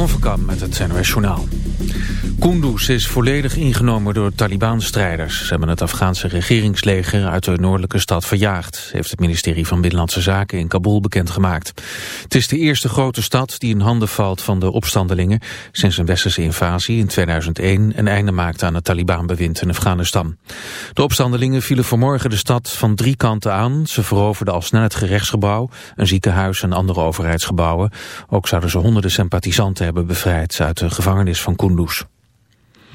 Jeroen van Kam met het NOS Journaal. Kunduz is volledig ingenomen door Taliban-strijders. Ze hebben het Afghaanse regeringsleger uit de noordelijke stad verjaagd... heeft het ministerie van Binnenlandse Zaken in Kabul bekendgemaakt. Het is de eerste grote stad die in handen valt van de opstandelingen... sinds een westerse invasie in 2001 een einde maakte aan het Taliban-bewind in Afghanistan. De opstandelingen vielen vanmorgen de stad van drie kanten aan. Ze veroverden al snel het gerechtsgebouw, een ziekenhuis en andere overheidsgebouwen. Ook zouden ze honderden sympathisanten hebben bevrijd uit de gevangenis van Kunduz.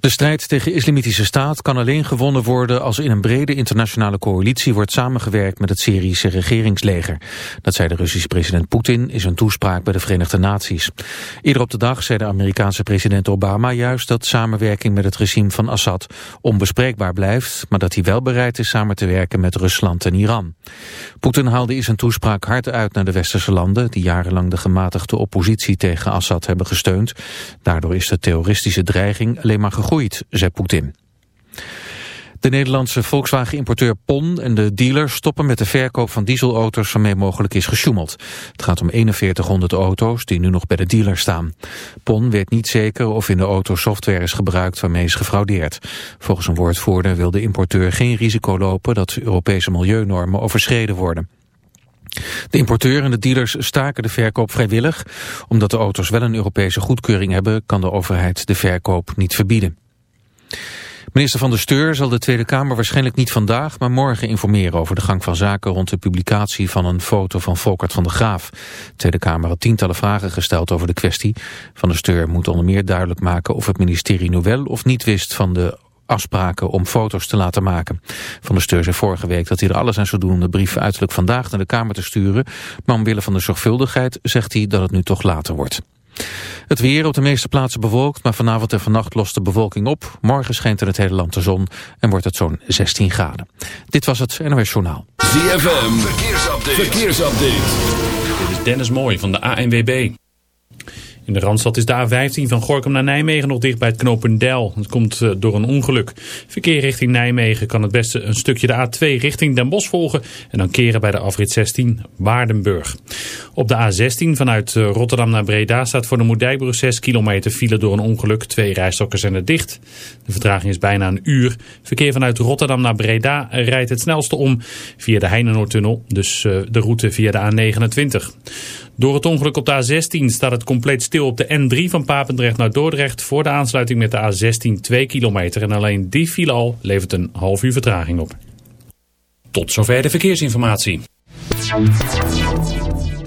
De strijd tegen islamitische staat kan alleen gewonnen worden als in een brede internationale coalitie wordt samengewerkt met het Syrische regeringsleger. Dat zei de Russische president Poetin in zijn toespraak bij de Verenigde Naties. Eerder op de dag zei de Amerikaanse president Obama juist dat samenwerking met het regime van Assad onbespreekbaar blijft, maar dat hij wel bereid is samen te werken met Rusland en Iran. Poetin haalde in zijn toespraak hard uit naar de westerse landen die jarenlang de gematigde oppositie tegen Assad hebben gesteund. Daardoor is de terroristische dreiging alleen maar gegroeid, zei Poetin. De Nederlandse Volkswagen-importeur PON en de dealers stoppen met de verkoop van dieselauto's waarmee mogelijk is gesjoemeld. Het gaat om 4100 auto's die nu nog bij de dealer staan. PON weet niet zeker of in de auto software is gebruikt waarmee is gefraudeerd. Volgens een woordvoerder wil de importeur geen risico lopen dat Europese milieunormen overschreden worden. De importeur en de dealers staken de verkoop vrijwillig. Omdat de auto's wel een Europese goedkeuring hebben... kan de overheid de verkoop niet verbieden. Minister van de Steur zal de Tweede Kamer waarschijnlijk niet vandaag... maar morgen informeren over de gang van zaken... rond de publicatie van een foto van Volkert van der Graaf. De Tweede Kamer had tientallen vragen gesteld over de kwestie. Van de Steur moet onder meer duidelijk maken... of het ministerie nu wel of niet wist van de afspraken om foto's te laten maken. Van der Steur zei vorige week dat hij er alles aan zou doen om de brief uiterlijk vandaag naar de Kamer te sturen. Maar omwille van de zorgvuldigheid zegt hij dat het nu toch later wordt. Het weer op de meeste plaatsen bewolkt, maar vanavond en vannacht lost de bewolking op. Morgen schijnt in het hele land de zon en wordt het zo'n 16 graden. Dit was het NOS Journaal. ZFM, verkeersupdate. verkeersupdate. Dit is Dennis Mooij van de ANWB. In de Randstad is de A15 van Gorkum naar Nijmegen nog dicht bij het knooppunt Del. Het komt eh, door een ongeluk. Verkeer richting Nijmegen kan het beste een stukje de A2 richting Den Bosch volgen. En dan keren bij de afrit 16 Waardenburg. Op de A16 vanuit eh, Rotterdam naar Breda staat voor de Moerdijkbrug 6 kilometer file door een ongeluk. Twee rijstokken zijn er dicht. De vertraging is bijna een uur. Verkeer vanuit Rotterdam naar Breda rijdt het snelste om via de Heinenoordtunnel. Dus eh, de route via de A29. Door het ongeluk op de A16 staat het compleet stil op de N3 van Papendrecht naar Dordrecht voor de aansluiting met de A16 2 kilometer. En alleen die file al levert een half uur vertraging op. Tot zover de verkeersinformatie.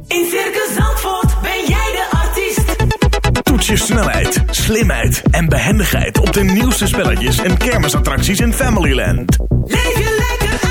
In Circus Zandvoort ben jij de artiest. Toets je snelheid, slimheid en behendigheid op de nieuwste spelletjes en kermisattracties in Familyland. Leef je lekker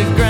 Instagram.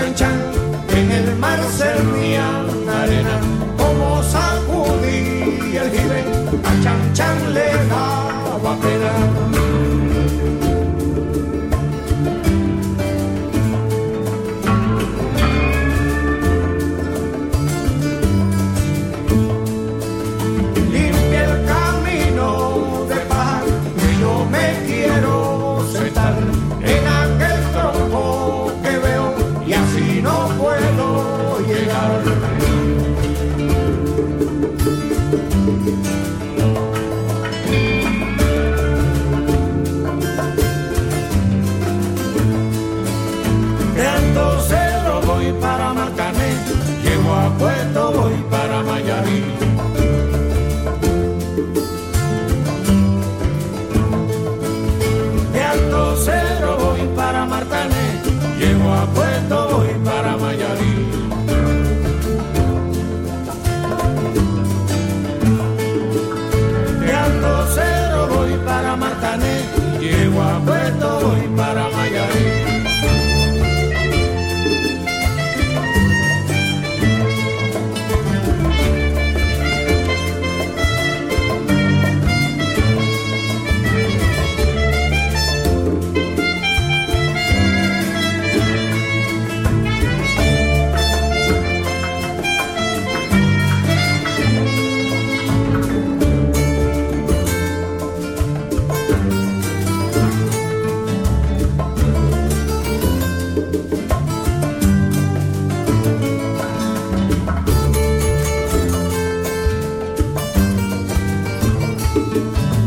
en el mar se la arena, como sacudí el jibe, a chan chan. De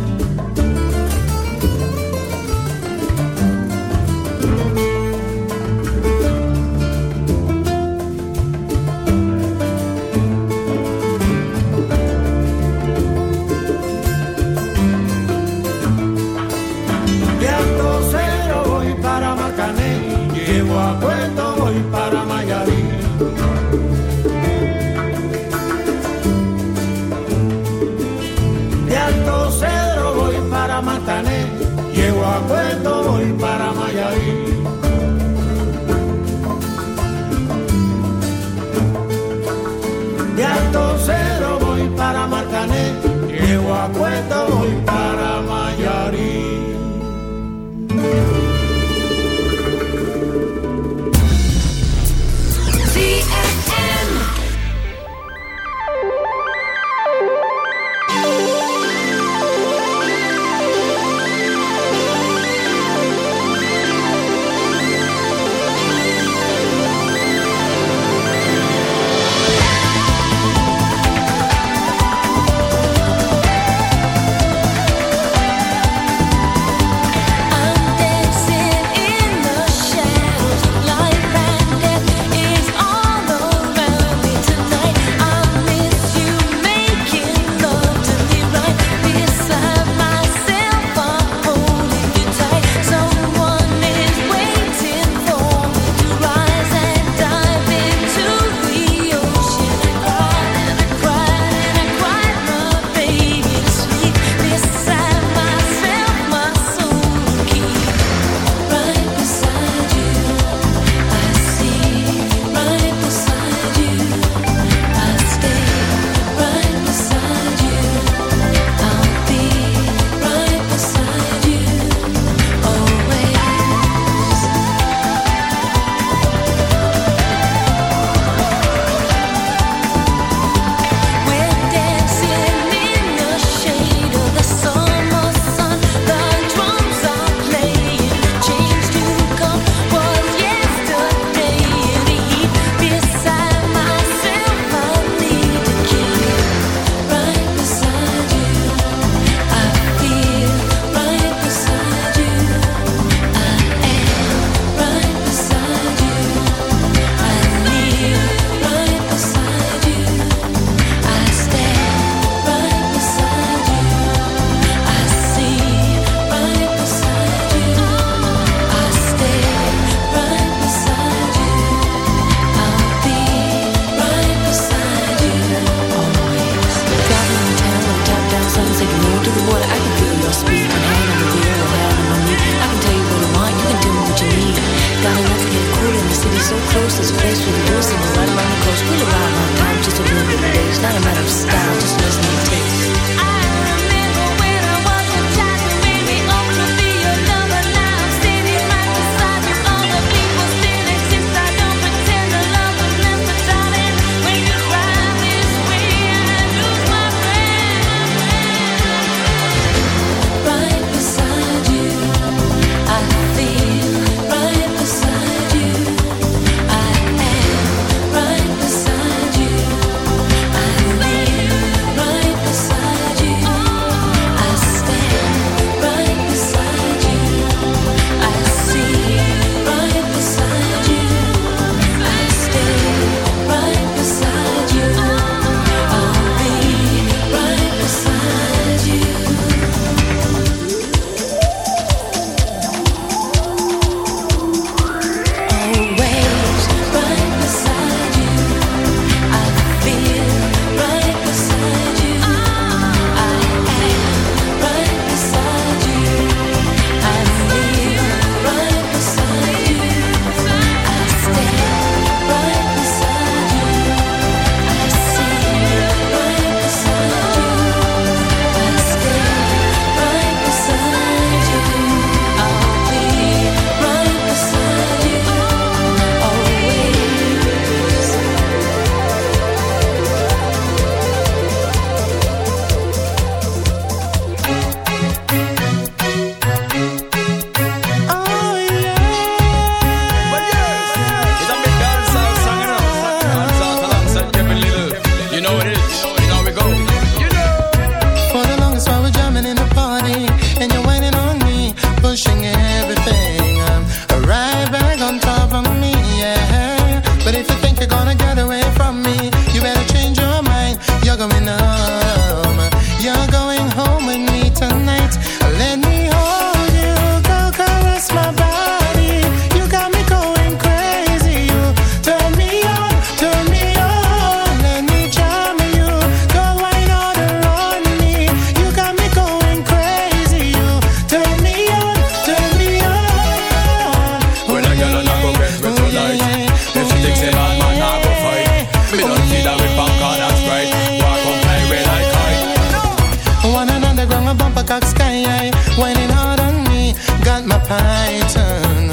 cock sky eh? whining hard on me. Got my python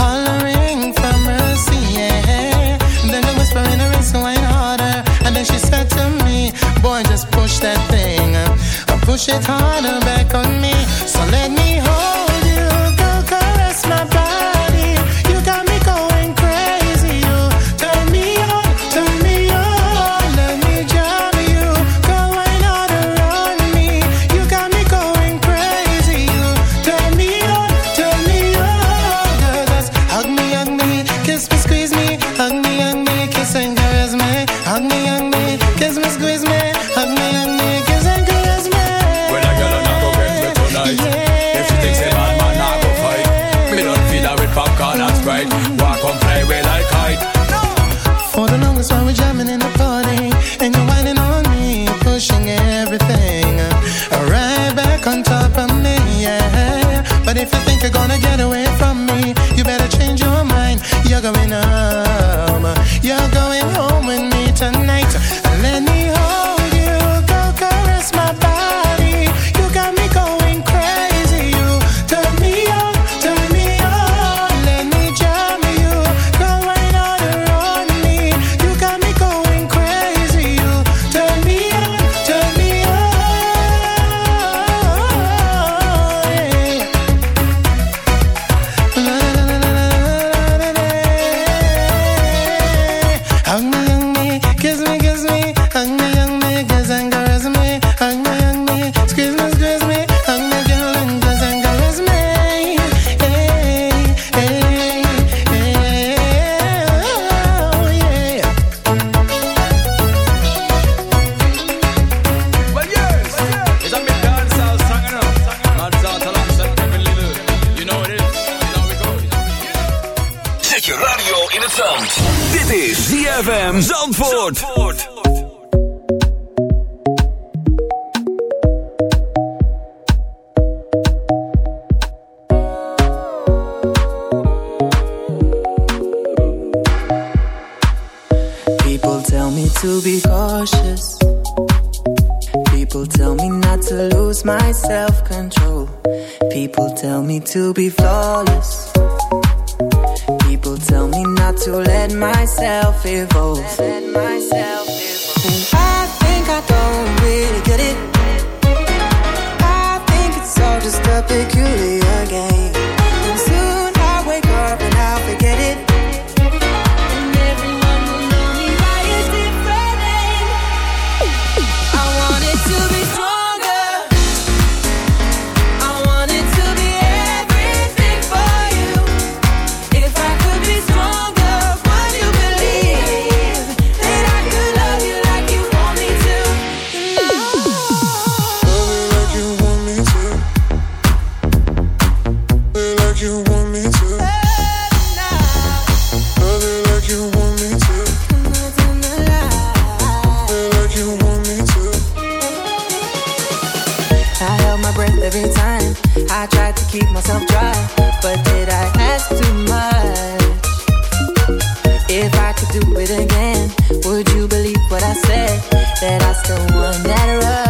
hollering for mercy, yeah. Then I whisper in her ear, so harder. And then she said to me, Boy, just push that thing, push it harder back on me. So let me. do it again, would you believe what I said? That I still want that rough.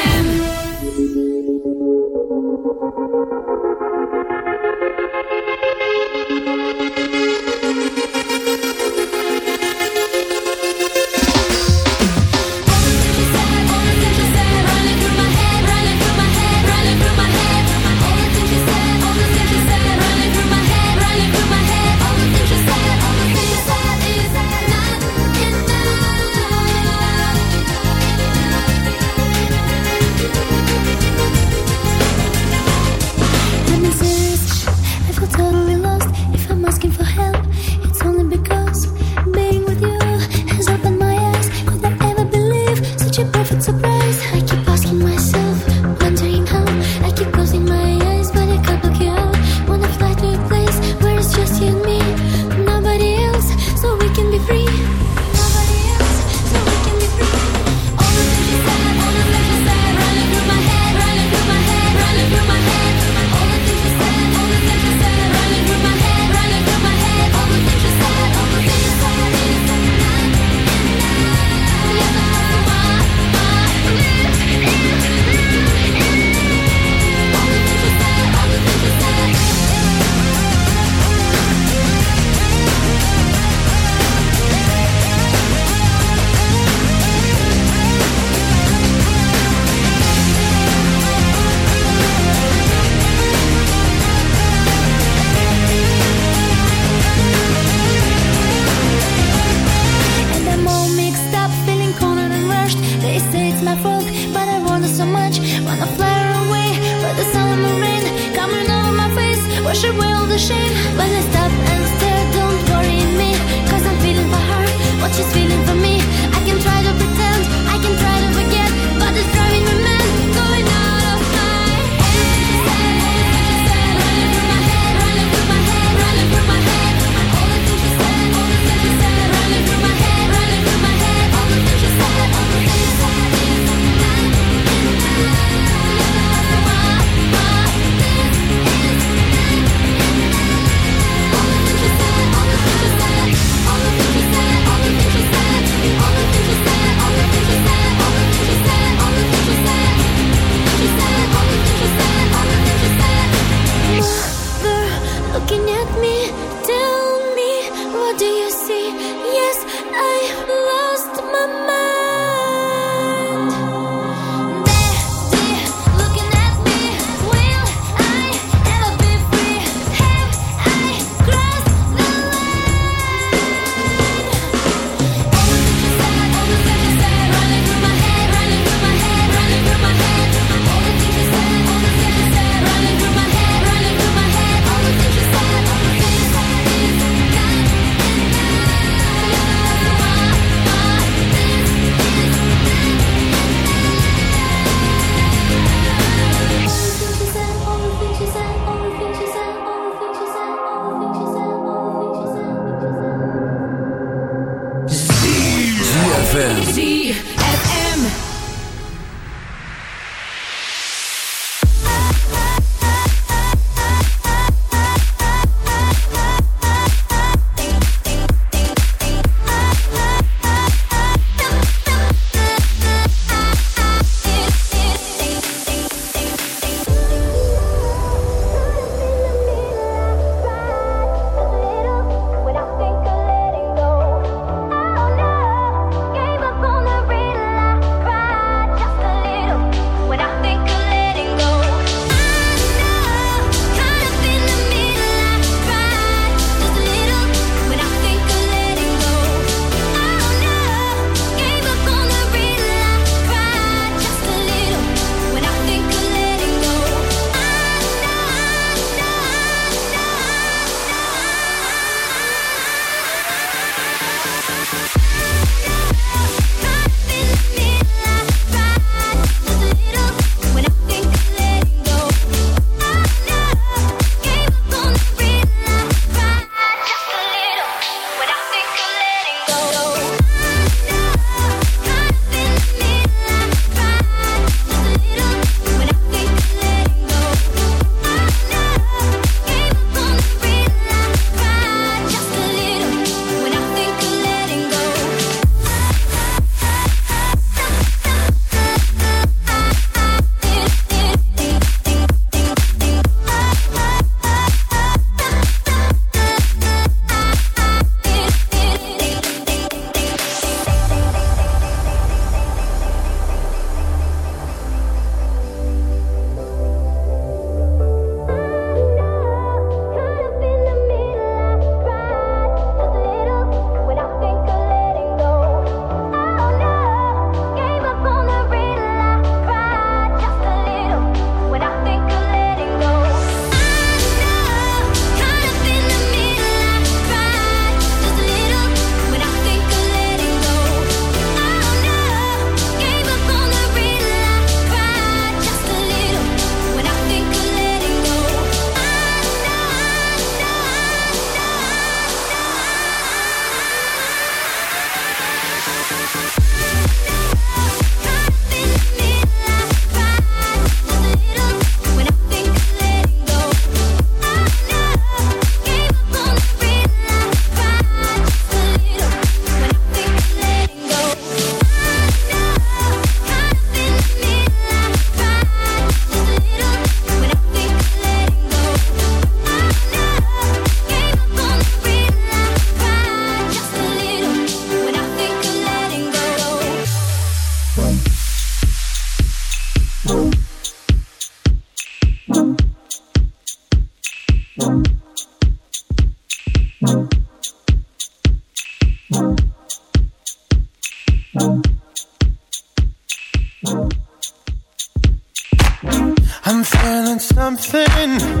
nothing.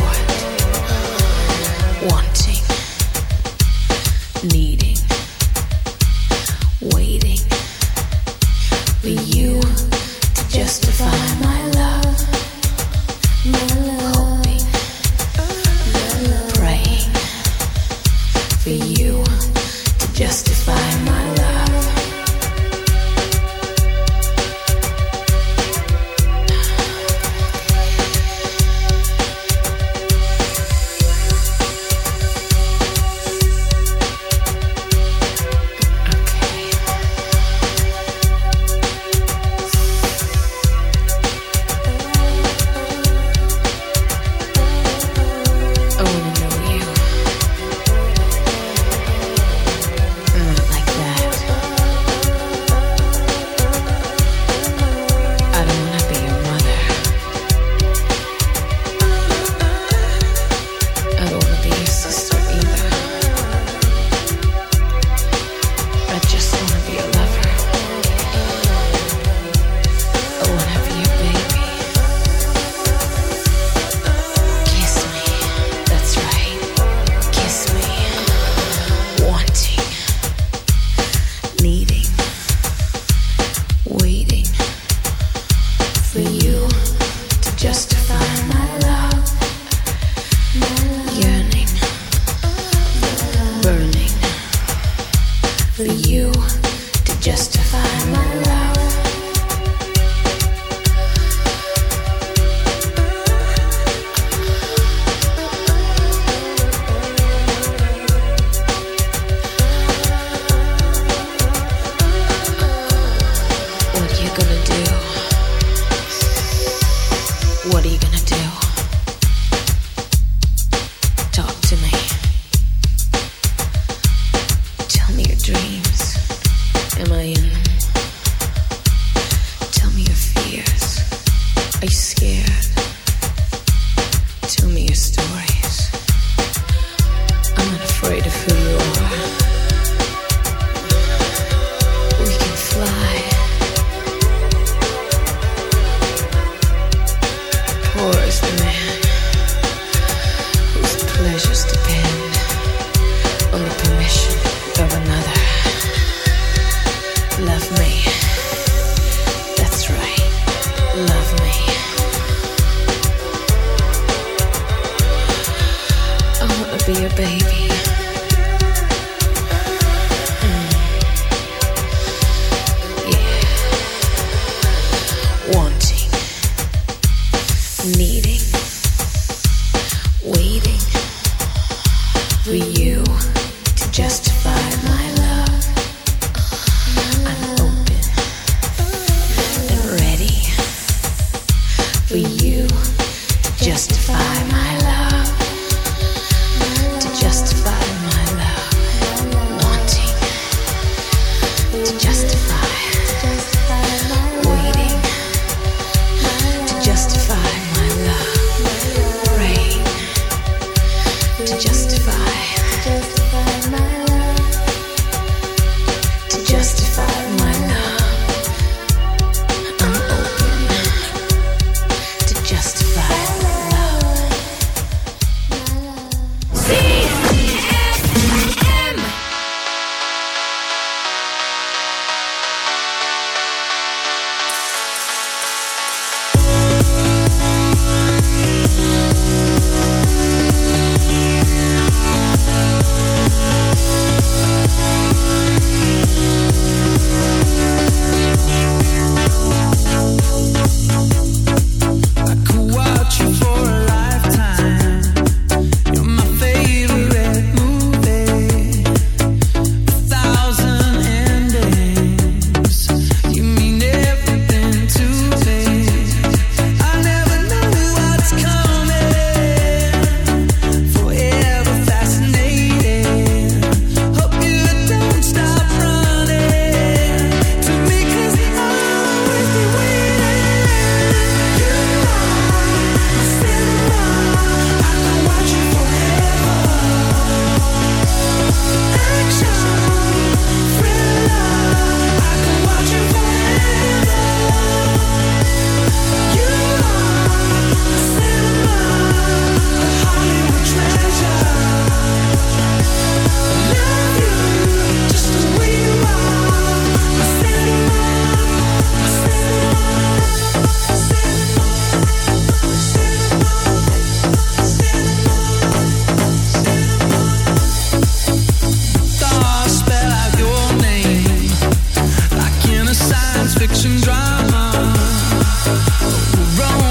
wrong.